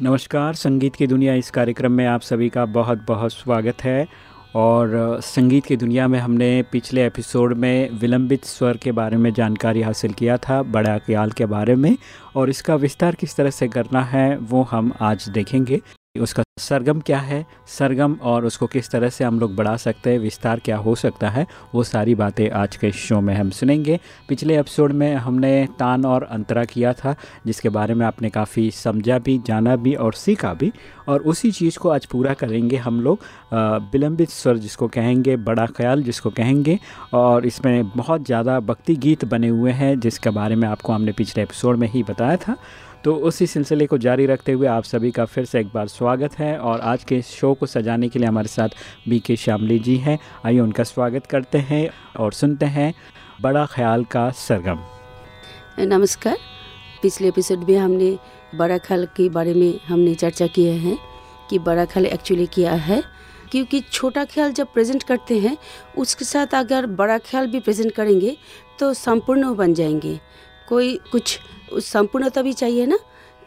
नमस्कार, संगीत की दुनिया इस कार्यक्रम में आप सभी का बहुत बहुत स्वागत है। और, संगीत की दुनिया में हमने पिछले एपिसोड में विलंबित स्वर के बारे में जानकारी हासिल किया था, बड़ा ख्याल के बारे में, और इसका विस्तार किस तरह से करना है, वो हम आज देखेंगे। उसका सरगम क्या है? सरगम और उसको किस तरह से हम लोग बढ़ा सकते हैं? विस्तार क्या हो सकता है? वो सारी बातें आज के शो में हम सुनेंगे। पिछले एपिसोड में हमने तान और अंतरा किया था, जिसके बारे में आपने काफ़ी समझा भी, जाना भी और सीखा भी। और उसी चीज़ को आज पूरा करेंगे हम लोग। विलंबित स्वर जिसको कहेंगे, बड़ा ख्याल जिसको कहेंगे। और इसमें बहुत ज़्यादा भक्ति गीत बने हुए हैं, जिसके बारे में आपको हमने पिछले एपिसोड में ही बताया था। तो उसी सिलसिले को जारी रखते हुए आप सभी का फिर से एक बार स्वागत है और आज के शो को सजाने के लिए हमारे साथ बी के श्यामली जी हैं। आइए उनका स्वागत करते हैं और सुनते हैं बड़ा ख्याल का सरगम। नमस्कार। पिछले एपिसोड में हमने बड़ा ख्याल के बारे में हमने चर्चा किए हैं कि बड़ा ख्याल एक्चुअली क्या है। क्योंकि छोटा ख्याल जब प्रेजेंट करते हैं, उसके साथ अगर बड़ा ख्याल भी प्रेजेंट करेंगे तो संपूर्ण बन जाएँगे। कोई कुछ संपूर्णता भी चाहिए ना?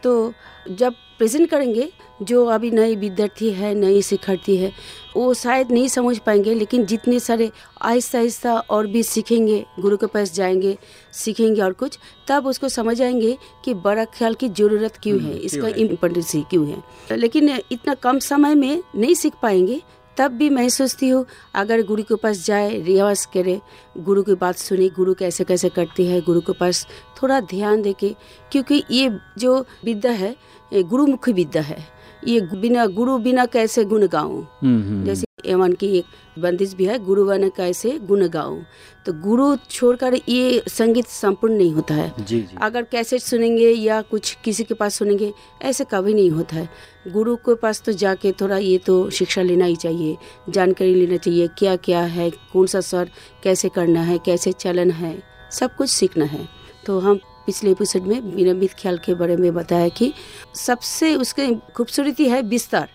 तो जब प्रेजेंट करेंगे जो अभी नई विद्यार्थी है नई शिक्षार्थी है वो शायद नहीं समझ पाएँगे लेकिन जितने सारे आहिस्ता आहिस्ता और भी सीखेंगे गुरु के पास जाएँगे सीखेंगे और कुछ तब उसको समझ आएँगे कि बड़ा ख्याल की ज़रूरत क्यों है इसका इम्पोर्टेंस क्यों है। लेकिन इतना कम समय में नहीं सीख पाएँगे तब भी मैं सोचती हूँ अगर गुरु के पास जाए रियाज करे गुरु की बात सुने गुरु कैसे कैसे करती है गुरु के पास थोड़ा ध्यान दे के क्योंकि ये जो विद्या है गुरुमुखी विद्या है ये बिना गुरु बिना कैसे गुण गाऊं हम्म, हम्म। जैसे एवन की एक बंदिश भी है गुरु बन कैसे गुण गाऊं। तो गुरु छोड़कर ये संगीत संपूर्ण नहीं होता है। जी, जी। अगर कैसे सुनेंगे या कुछ किसी के पास सुनेंगे ऐसे कभी नहीं होता है। गुरु के पास तो जाके थोड़ा ये तो शिक्षा लेना ही चाहिए जानकारी लेना चाहिए क्या क्या है कौन सा स्वर कैसे करना है कैसे चलन है सब कुछ सीखना है। तो हम पिछले एपिसोड में विनमित ख्याल के बारे में बताया कि सबसे उसके खूबसूरती है बिस्तर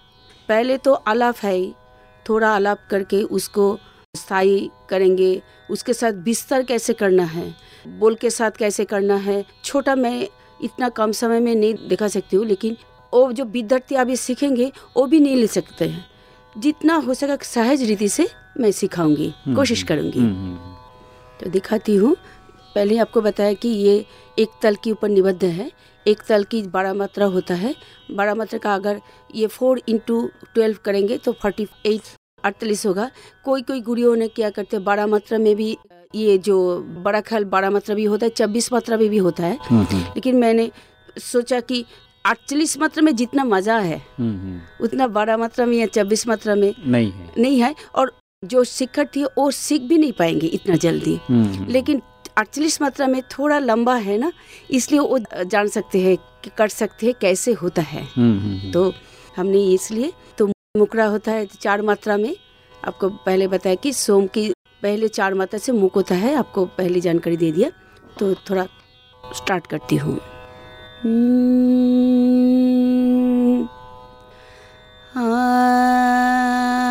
पहले तो आलाप है थोड़ा आलाप करके उसको स्थायी करेंगे। उसके साथ बिस्तर कैसे करना है? बोल के साथ कैसे करना है? छोटा मैं इतना कम समय में नहीं दिखा सकती हूँ लेकिन वो जो विद्यार्थी अभी सीखेंगे वो भी नहीं ले सकते हैं। जितना हो सका सहज रीति से मैं सिखाऊँगी हम्म, कोशिश हम्म, करूँगी। हम्म, तो दिखाती हूँ पहले आपको बताया कि ये एक तल के ऊपर निबद्ध है। एक तल की बड़ा मात्रा होता है। बड़ा मात्रा का अगर ये फोर इंटू ट्वेल्व करेंगे तो फोर्टी एट अड़तालीस होगा। कोई कोई गुड़ियों ने क्या करते हैं बड़ा मात्रा में भी ये जो बड़ा ख्याल बड़ा मात्रा भी होता है छब्बीस मात्रा में भी होता है। हम्म, हम्म। लेकिन मैंने सोचा कि अड़तालीस मात्रा में जितना मज़ा है हम्म, उतना बड़ा मात्रा में या छब्बीस मात्रा में नहीं है। नहीं है। और जो शिक्षक थी वो सीख भी नहीं पाएँगे इतना जल्दी। लेकिन अड़तालीस मात्रा में थोड़ा लंबा है ना इसलिए वो जान सकते हैं कि कर सकते हैं कैसे होता है। हम्म, हम्म, हम्म। तो हमने इसलिए तो मुकरा होता है चार मात्रा में आपको पहले बताया कि सोम की पहले चार मात्रा से मुख होता है आपको पहले जानकारी दे दिया। तो थोड़ा स्टार्ट करती हूँ। आ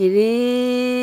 रे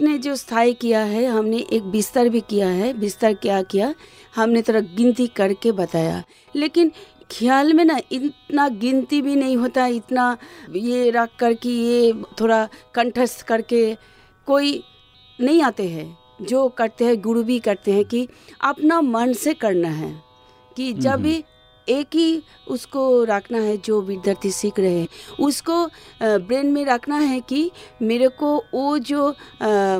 इसने जो स्थायी किया है हमने एक बिस्तर भी किया है। बिस्तर क्या किया? हमने थोड़ा गिनती करके बताया। लेकिन ख्याल में ना इतना गिनती भी नहीं होता इतना ये रख कर कि ये थोड़ा कंठस्थ करके कोई नहीं आते हैं। जो करते हैं गुरु भी करते हैं कि अपना मन से करना है कि जब भी एक ही उसको रखना है जो विद्यार्थी सीख रहे हैं। उसको ब्रेन में रखना है कि मेरे को वो जो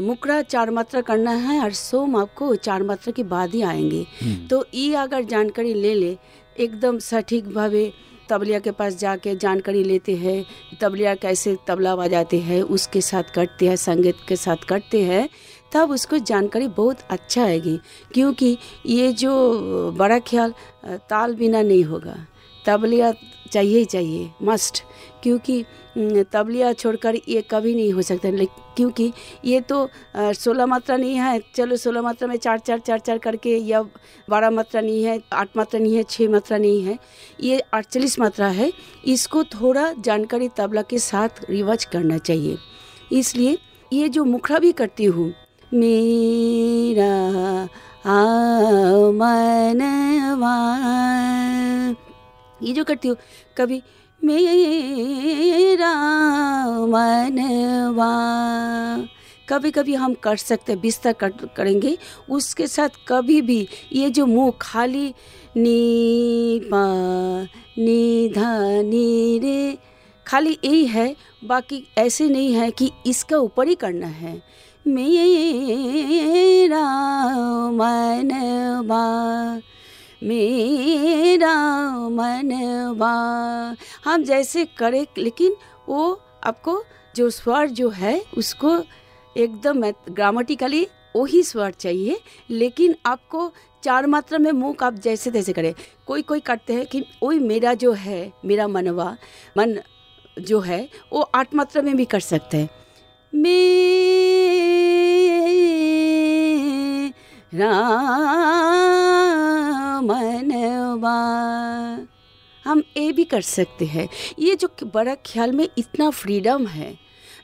मुकरा चार मात्रा करना है और सोम आपको चार मात्रा के बाद ही आएँगे। हम्म, तो ये अगर जानकारी ले ले एकदम सटीक भावे तबलिया के पास जाके जानकारी लेते हैं तबलिया कैसे तबला बजाते हैं उसके साथ करते हैं संगीत के साथ करते हैं तब उसको जानकारी बहुत अच्छा आएगी, क्योंकि ये जो बड़ा ख्याल ताल बिना नहीं होगा। तबलिया चाहिए ही चाहिए मस्ट क्योंकि तबलिया छोड़कर ये कभी नहीं हो सकता। क्योंकि ये तो सोलह मात्रा नहीं है, चलो सोलह मात्रा में चार चार चार चार करके, या बारह मात्रा नहीं है, आठ मात्रा नहीं है छः मात्रा नहीं है, ये अड़तालीस मात्रा है। इसको थोड़ा जानकारी तबला के साथ रिवाज करना चाहिए। इसलिए ये जो मुखरा भी करती हूँ मेरा आमनवा ये जो करती हो कभी मेरा मनवा कभी कभी हम कर सकते हैं बिस्तर कर, करेंगे उसके साथ कभी भी ये जो मुँह खाली नी पा नी धा नी रे खाली यही है बाकी ऐसे नहीं है कि इसका ऊपर ही करना है। मेरा मनवा मेरा मनवा। हम जैसे करें लेकिन वो आपको जो स्वर जो है, उसको एकदम ग्रामेटिकली वही स्वर चाहिए, लेकिन आपको चार मात्रा में मुँह आप जैसे तैसे करें। कोई कोई करते हैं कि वही मेरा जो है, मेरा मनवा, मन जो है, वो आठ मात्रा में भी कर सकते हैं। मेरा मनवा हम ये भी कर सकते हैं। ये जो बड़ा ख्याल में इतना फ्रीडम है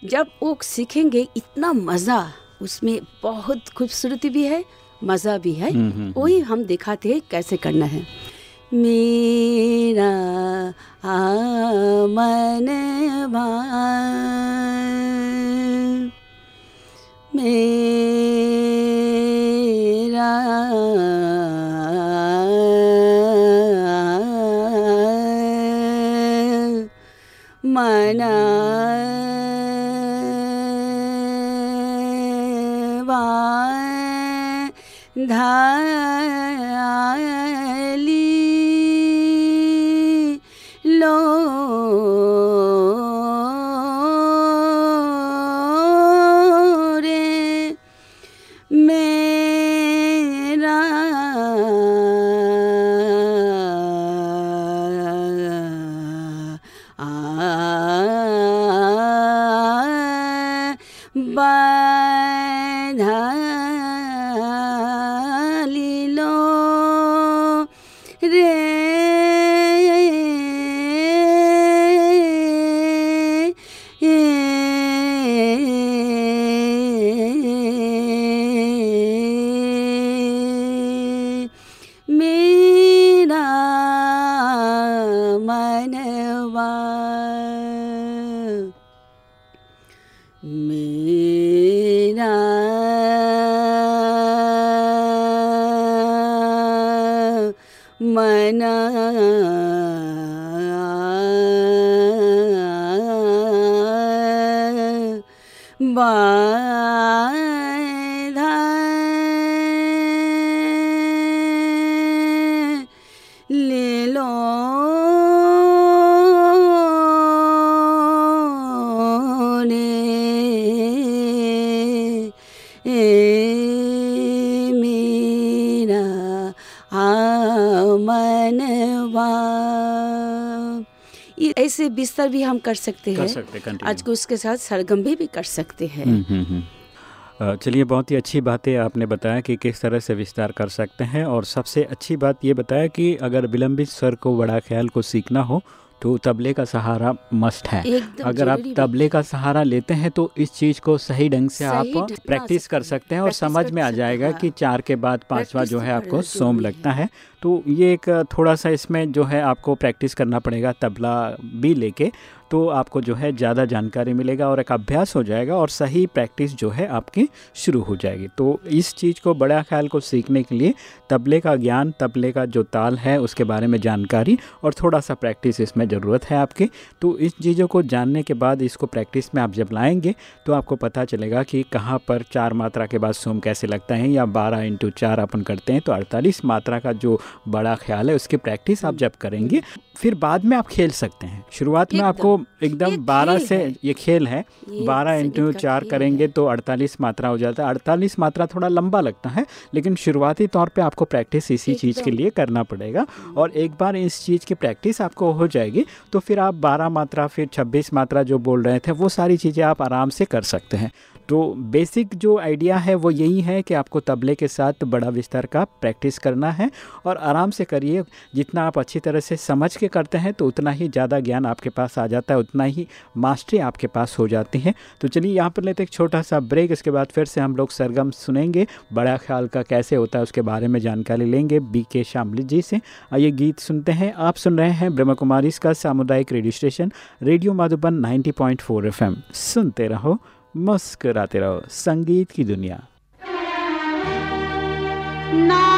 जब वो सीखेंगे इतना मज़ा उसमें बहुत खूबसूरती भी है मज़ा भी है। हम्म, हम्म, वही हम दिखाते हैं कैसे करना है। मेरा आमनवा मेरा मनवा 정말. बिस्तर भी हम कर सकते हैं आज को उसके साथ सरगम भी, भी कर सकते हैं हम्म, हम्म, हम्म। चलिए बहुत ही अच्छी बातें आपने बताया कि किस तरह से विस्तार कर सकते हैं और सबसे अच्छी बात ये बताया कि अगर विलंबित स्वर को बड़ा ख्याल को सीखना हो तो तबले का सहारा मस्ट है अगर आप तबले का सहारा लेते हैं तो इस चीज़ को सही ढंग से आप प्रैक्टिस कर सकते हैं, और समझ में आ जाएगा हैं, कि। चार के बाद पांचवा जो तो है आपको सोम लगता है। तो ये एक थोड़ा सा इसमें जो है आपको प्रैक्टिस करना पड़ेगा तबला भी लेके तो आपको जो है ज़्यादा जानकारी मिलेगा और एक अभ्यास हो जाएगा और सही प्रैक्टिस जो है आपकी शुरू हो जाएगी। तो इस चीज़ को बड़ा ख्याल को सीखने के लिए तबले का ज्ञान, तबले का जो ताल है उसके बारे में जानकारी और थोड़ा सा प्रैक्टिस इसमें ज़रूरत है आपकी। तो इस चीज़ों को जानने के बाद इसको प्रैक्टिस में आप जब लाएँगे तो आपको पता चलेगा कि कहाँ पर चार मात्रा के बाद सोम कैसे लगता है या बारह इंटू चार अपन करते हैं तो अड़तालीस मात्रा का जो बड़ा ख्याल है उसकी प्रैक्टिस आप जब करेंगे फिर बाद में आप खेल सकते हैं। शुरुआत में आपको एकदम बारह से ये खेल है बारह इंटू चार करेंगे तो अड़तालीस मात्रा हो जाता है। अड़तालीस मात्रा थोड़ा लंबा लगता है लेकिन शुरुआती तौर पे आपको प्रैक्टिस इसी चीज़ के लिए करना पड़ेगा। और एक बार इस चीज़ की प्रैक्टिस आपको हो जाएगी तो फिर आप बारह मात्रा फिर छब्बीस मात्रा जो बोल रहे थे वो सारी चीज़ें आप आराम से कर सकते हैं। तो बेसिक जो आइडिया है वो यही है कि आपको तबले के साथ बड़ा विस्तार का प्रैक्टिस करना है और आराम से करिए। जितना आप अच्छी तरह से समझ के करते हैं तो उतना ही ज़्यादा ज्ञान आपके पास आ जाता है, उतना ही मास्टरी आपके पास हो जाती है। तो चलिए यहाँ पर लेते एक छोटा सा ब्रेक इसके बाद फिर से हम लोग सरगम सुनेंगे। बड़ा ख्याल का कैसे होता है, उसके बारे में जानकारी लेंगे बी के जी से। आइए गीत सुनते हैं। आप सुन रहे हैं ब्रह्म कुमारी सामुदायिक radio station radio Madhuban 90.4 FM सुनते रहो। मुस्कराते रहो संगीत की दुनिया। ना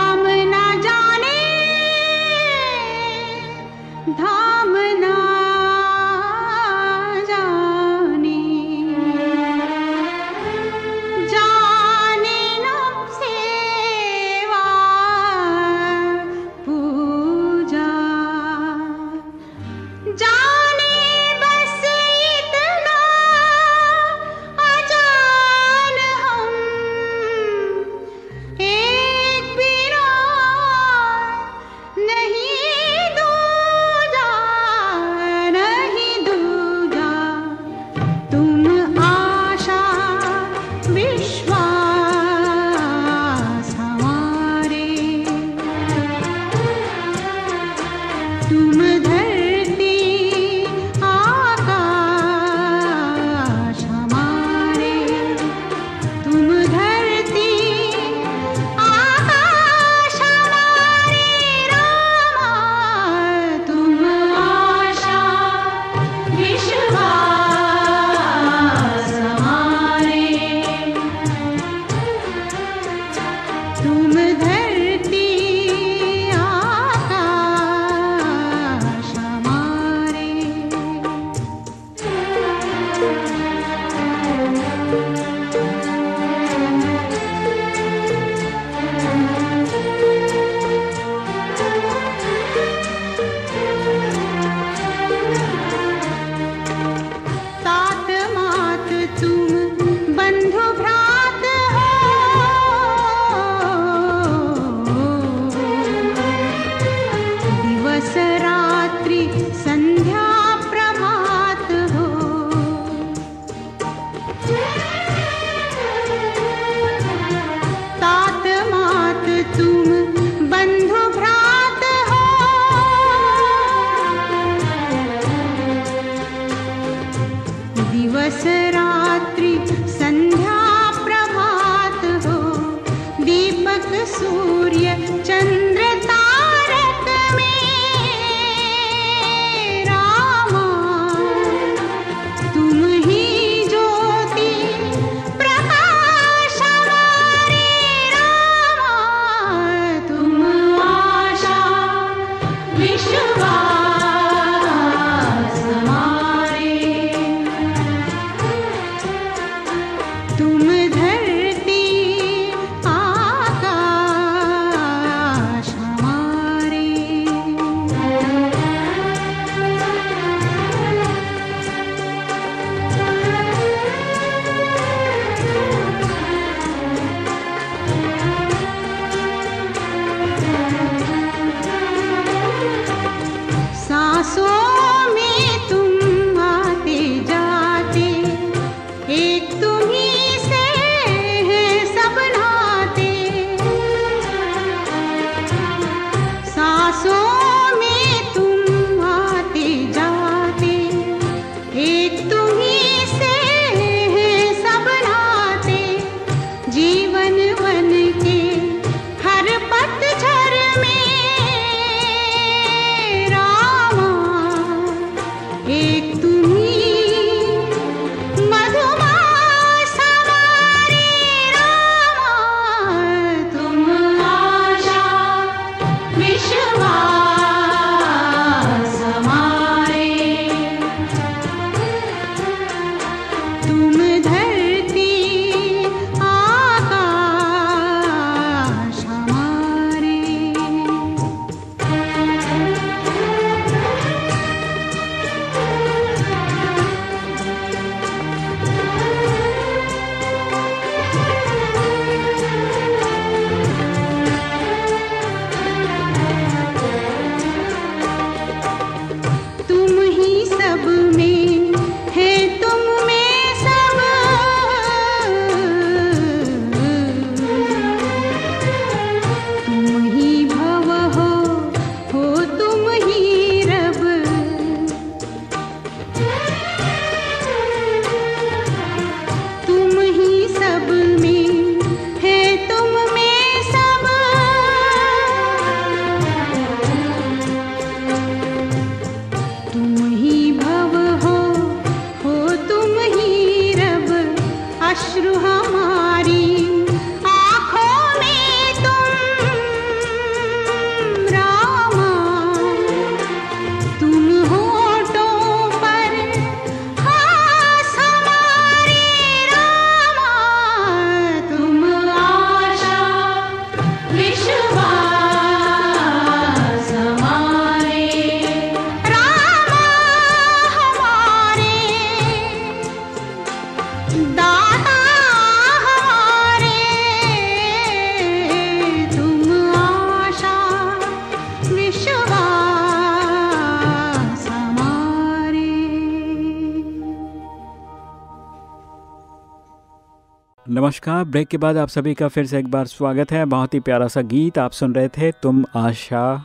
नमस्कार। ब्रेक के बाद आप सभी का फिर से एक बार स्वागत है। बहुत ही प्यारा सा गीत आप सुन रहे थे, तुम आशा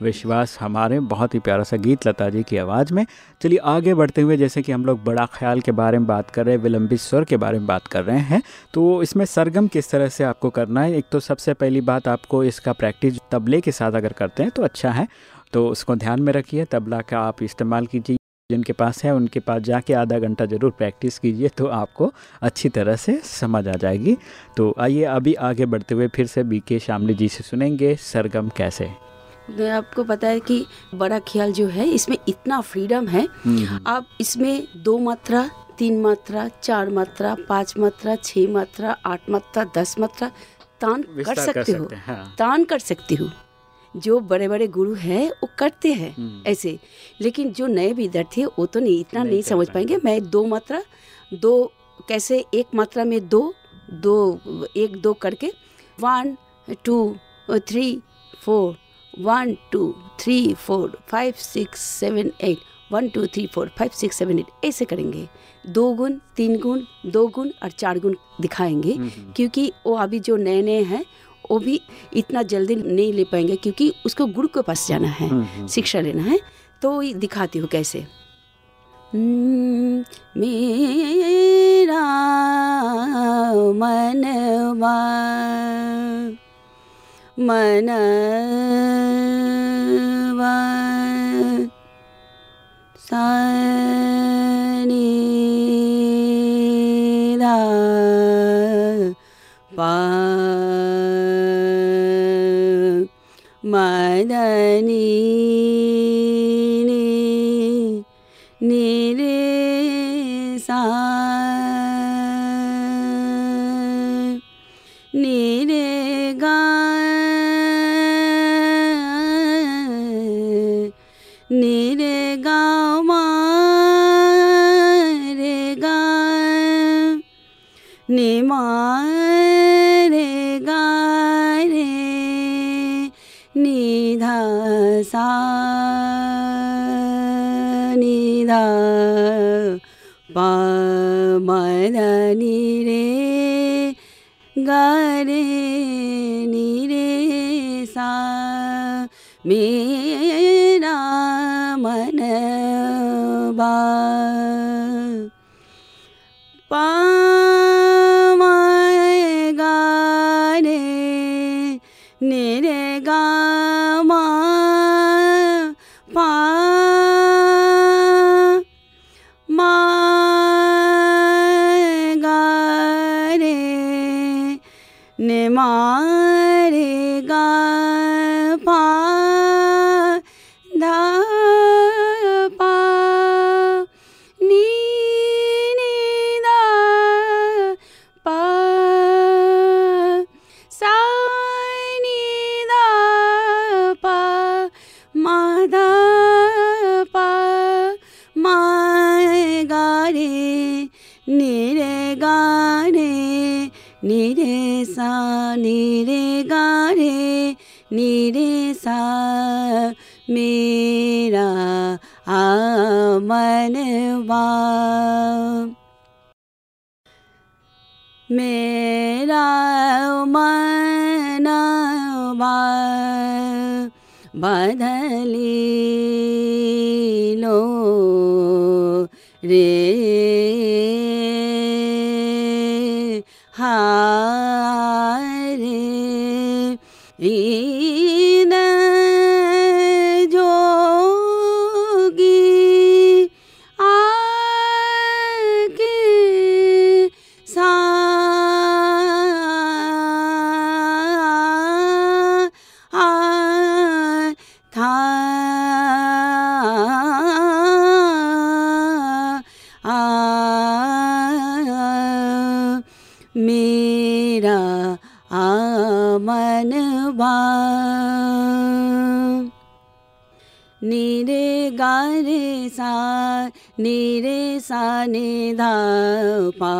विश्वास हमारे। बहुत ही प्यारा सा गीत लता जी की आवाज़ में। चलिए आगे बढ़ते हुए, जैसे कि हम लोग बड़ा ख्याल के बारे में बात कर रहे हैं, विलंबित स्वर के बारे में बात कर रहे हैं तो इसमें सरगम किस तरह से आपको करना है? एक तो सबसे पहली बात, आपको इसका प्रैक्टिस तबले के साथ अगर करते हैं तो अच्छा है। तो उसको ध्यान में रखिए, तबला का आप इस्तेमाल कीजिए। जिनके पास है उनके पास जाके आधा घंटा ज़रूर प्रैक्टिस कीजिए तो आपको अच्छी तरह से समझ आ जाएगी। तो आइए अभी आगे बढ़ते हुए फिर से बी के शामली जी से सुनेंगे सरगम कैसे? आपको पता है कि बड़ा ख्याल जो है इसमें इतना फ्रीडम है। आप इसमें दो मात्रा तीन मात्रा चार मात्रा पाँच मात्रा छः मात्रा आठ मात्रा दस मात्रा तान कर विस्तार सकते हो हाँ। तान कर सकती हूँ। जो बड़े बड़े गुरु हैं वो करते हैं हम्म। ऐसे लेकिन जो नए विद्यार्थी है वो तो नहीं इतना नहीं नहीं, समझ पाएँगे। पाएँगे मैं दो मात्रा दो कैसे एक मात्रा में दो दो एक दो करके one two three four one two three four five six seven eight one two three four five six seven eight ऐसे करेंगे दो गुण तीन गुण दो गुण और चार गुण दिखाएँगे क्योंकि वो अभी जो नए नए हैं वो भी इतना जल्दी नहीं ले पाएँगे क्योंकि उसको गुरु के पास जाना है शिक्षा लेना है। तो ये दिखाती हूँ कैसे। हम्म, मेरा मनवा मनवा सानिदा My madani बा आमनवा मेरा मनवा बदली लो रे। नीरे गा रे सा, नीरे सा नि धा पा।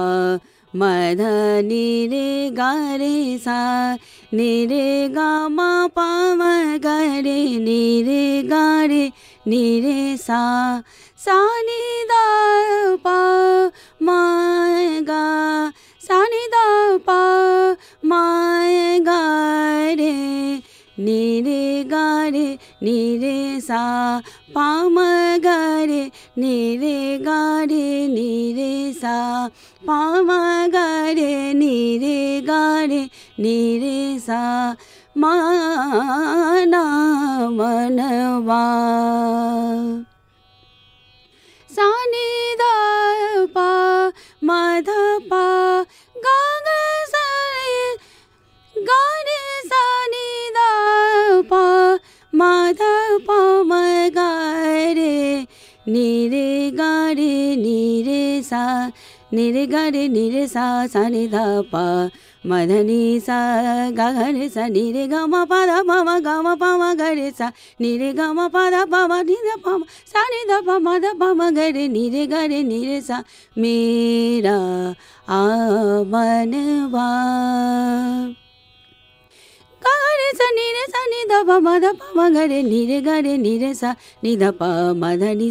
मध नीरे गा रे सा, नीरे गा मा पा म ग रे नीरे गा रे नीरे सा। सा नि दा पा, मा गा। सा नि पा, मा गा नी रे गा रे नी रे सा पा म ग रे नी सा पा म ग रे नी सा मा ना मनवा। सा नि द पा म ध पा नि रे गा रे नि रे सा नि रे गा रे नि रे सा सा नि पा। म ध नि सा गा सा नि रे गा म पा ध पा म, गा म पा म सा। नि रे गा म पा ध पा म नि ध पा म, सा नि पा म, ध पा म ग रे नि रे गा रे सा। मेरा आमन बा गा ग रे सा नि रे सा नि ध पा म ध पा म ग रे नि रे गा रे नि रे सा नि ध पा म ध नि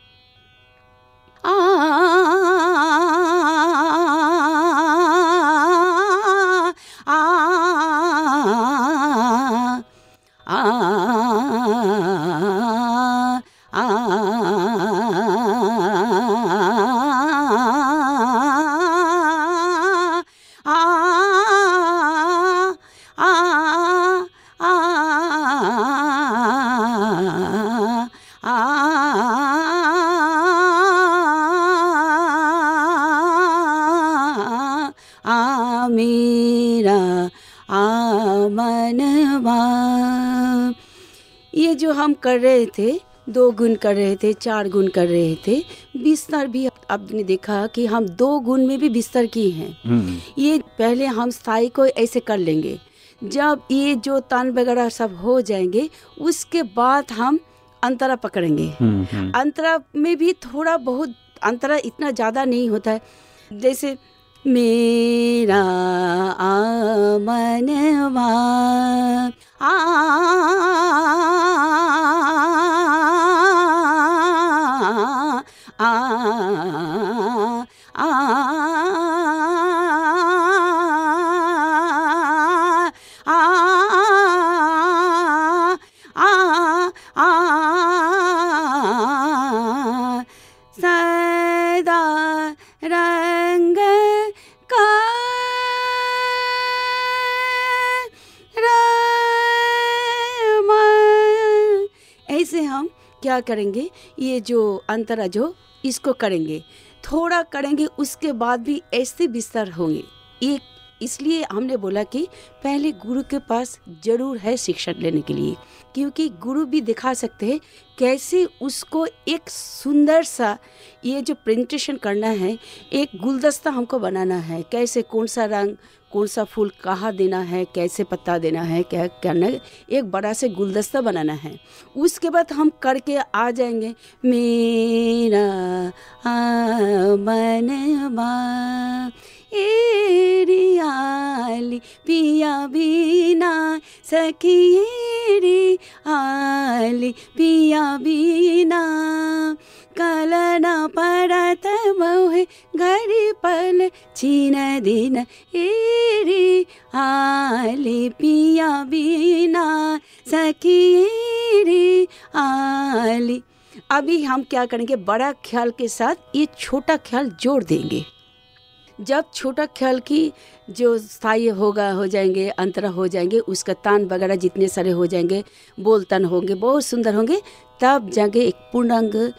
ग कर रहे थे दो गुण कर रहे थे चार गुण कर रहे थे। बिस्तर भी आपने देखा कि हम दो गुण में भी बिस्तर किए हैं। हम्म, ये पहले हम स्थायी को ऐसे कर लेंगे। जब ये जो तन वगैरह सब हो जाएँगे उसके बाद हम अंतरा पकड़ेंगे। हम्म, हम्म, अंतरा में भी थोड़ा बहुत अंतरा इतना ज़्यादा नहीं होता है। जैसे मेरा आमनवा आ आ करेंगे, ये जो अंतरा जो, इसको करेंगे। थोड़ा करेंगे, उसके बाद भी ऐसे बिस्तर होंगे। एक, इसलिए हमने बोला कि पहले गुरु के पास ज़रूर है शिक्षण लेने के लिए, क्योंकि गुरु भी दिखा सकते हैं कैसे उसको एक सुंदर सा, ये जो प्रेजेंटेशन करना है, एक गुलदस्ता हमको बनाना है, कैसे कौन सा रंग कौन सा फूल कहाँ देना है, कैसे पत्ता देना है, क्या करना है, एक बड़ा से गुलदस्ता बनाना है। उसके बाद हम करके आ जाएँगे। मेरा मनवा एरियाली पिया बिना सखिएरी आली पिया बिना कलना पड़त मोहे घरी पल छीन दिन एरी आली पिया बिना सखिएरी आली। अभी हम क्या करेंगे, बड़ा ख्याल के साथ ये छोटा ख्याल जोड़ देंगे। जब छोटा ख्याल की जो स्थायी होगा हो जाएँगे अंतरा हो जाएँगे उसका तान वगैरह जितने सारे हो जाएँगे बोल तन होंगे बहुत सुंदर होंगे तब जाके एक पूर्णांग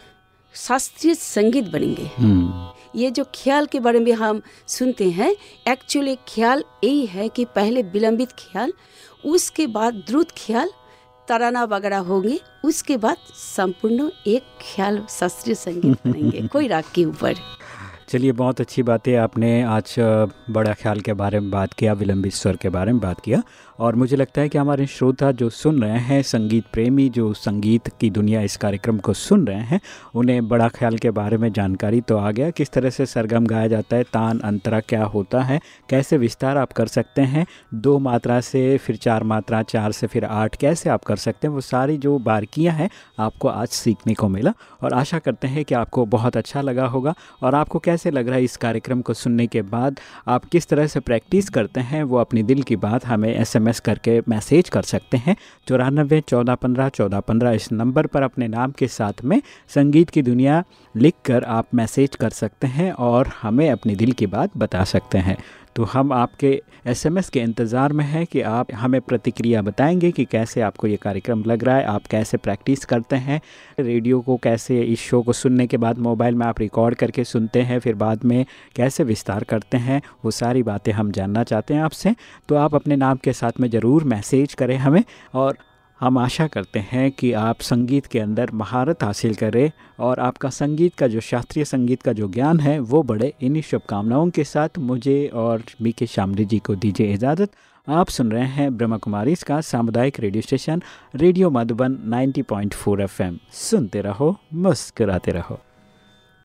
शास्त्रीय संगीत बनेंगे। हम्म, ये जो ख्याल के बारे में हम सुनते हैं एक्चुअली ख्याल यही है कि पहले विलंबित ख्याल उसके बाद द्रुत ख्याल तराना वगैरह होंगे उसके बाद संपूर्ण एक ख्याल शास्त्रीय संगीत बनेंगे। कोई राग के ऊपर। चलिए, बहुत अच्छी बात है आपने आज बड़ा ख्याल के बारे में बात किया, विलंबित स्वर के बारे में बात किया। और मुझे लगता है कि हमारे श्रोता जो सुन रहे हैं, संगीत प्रेमी जो संगीत की दुनिया इस कार्यक्रम को सुन रहे हैं, उन्हें बड़ा ख्याल के बारे में जानकारी तो आ गया। किस तरह से सरगम गाया जाता है, तान, अंतरा क्या होता है, कैसे विस्तार आप कर सकते हैं? दो मात्रा से फिर चार मात्रा, चार से फिर आठ, कैसे आप कर सकते हैं? वो सारी जो बारकियाँ हैं, आपको आज सीखने को मिला और आशा करते हैं कि आपको बहुत अच्छा लगा होगा। और आपको कैसे लग रहा है इस कार्यक्रम को सुनने के बाद? आप किस तरह से प्रैक्टिस करते हैं? वो अपनी दिल की बात हमें एसएमएस करके मैसेज कर सकते हैं। चौरानबे, चौदह पंद्रह चौदह पंद्रह इस नंबर पर अपने नाम के साथ में संगीत की दुनिया लिख कर आप मैसेज कर सकते हैं और हमें अपने दिल की बात बता सकते हैं। तो हम आपके एसएमएस के इंतज़ार में हैं कि आप हमें प्रतिक्रिया बताएँगे कि कैसे आपको ये कार्यक्रम लग रहा है, आप कैसे प्रैक्टिस करते हैं, रेडियो को कैसे, इस शो को सुनने के बाद मोबाइल में आप रिकॉर्ड करके सुनते हैं, फिर बाद में कैसे विस्तार करते हैं, वो सारी बातें हम जानना चाहते हैं आपसे तो आप अपने नाम के साथ में ज़रूर मैसेज करें हमें और हम आशा करते हैं कि आप संगीत के अंदर महारत हासिल करें और आपका संगीत का जो शास्त्रीय संगीत का जो ज्ञान है, वो बढ़े। इन्हीं शुभकामनाओं के साथ मुझे और बी के शामली जी को दीजिए इजाज़त। आप सुन रहे हैं ब्रह्मा कुमारी इसका सामुदायिक radio station, radio Madhuban 90.4 FM. सुनते रहो, मुस्कराते रहो।